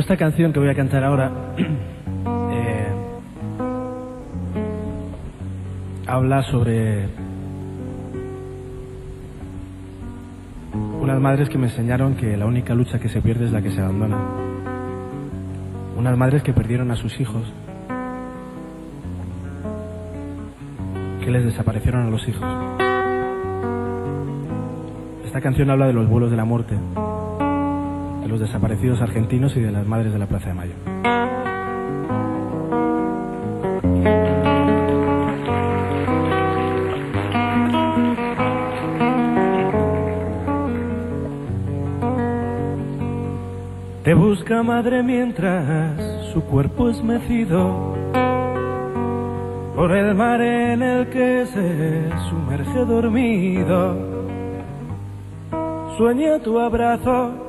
esta canción que voy a cantar ahora eh, habla sobre unas madres que me enseñaron que la única lucha que se pierde es la que se abandona. Unas madres que perdieron a sus hijos, que les desaparecieron a los hijos. Esta canción habla de los vuelos de la muerte, de los desaparecidos argentinos y de las madres de la Plaza de Mayo. Te busca madre mientras su cuerpo es mecido por el mar en el que se sumerge dormido. Sueña tu abrazo,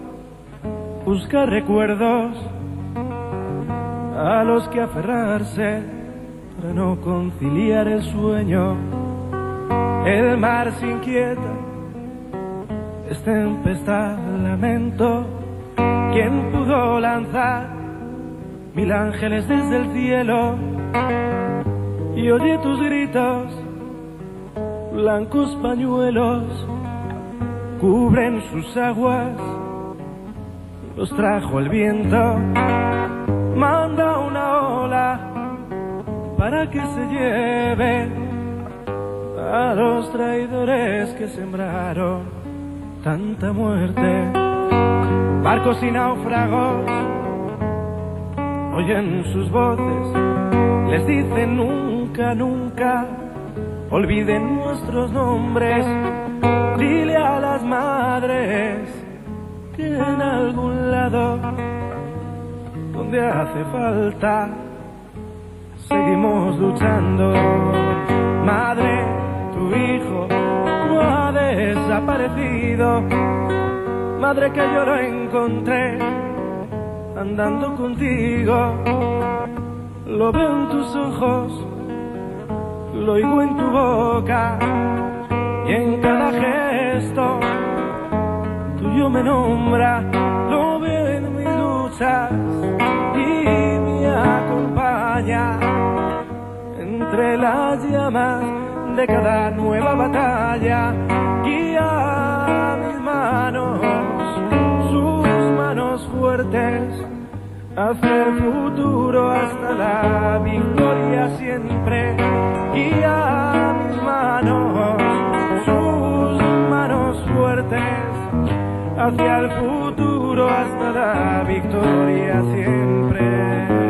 busca recuerdos a los que aferrarse para no conciliar el sueño. El mar se inquieta, es tempestad, lamento. ¿Quién pudo lanzar mil ángeles desde el cielo? Y oye tus gritos, blancos pañuelos cubren sus aguas, los trajo el viento, manda una ola para que se lleve a los traidores que sembraron tanta muerte. Barcos y náufragos oyen sus voces, les dicen nunca, nunca, olviden nuestros nombres, dile a las madres que en algún donde hace falta seguimos luchando. Madre, tu hijo no ha desaparecido. Madre que yo lo encontré andando contigo. Lo veo en tus ojos, lo oigo en tu boca y en cada gesto tuyo me nombra. Y me acompaña entre las llamas de cada nueva batalla. Guía mis manos, sus manos fuertes hacia el futuro hasta la victoria siempre. Guía mis manos, sus manos fuertes hacia el futuro hasta la victoria siempre.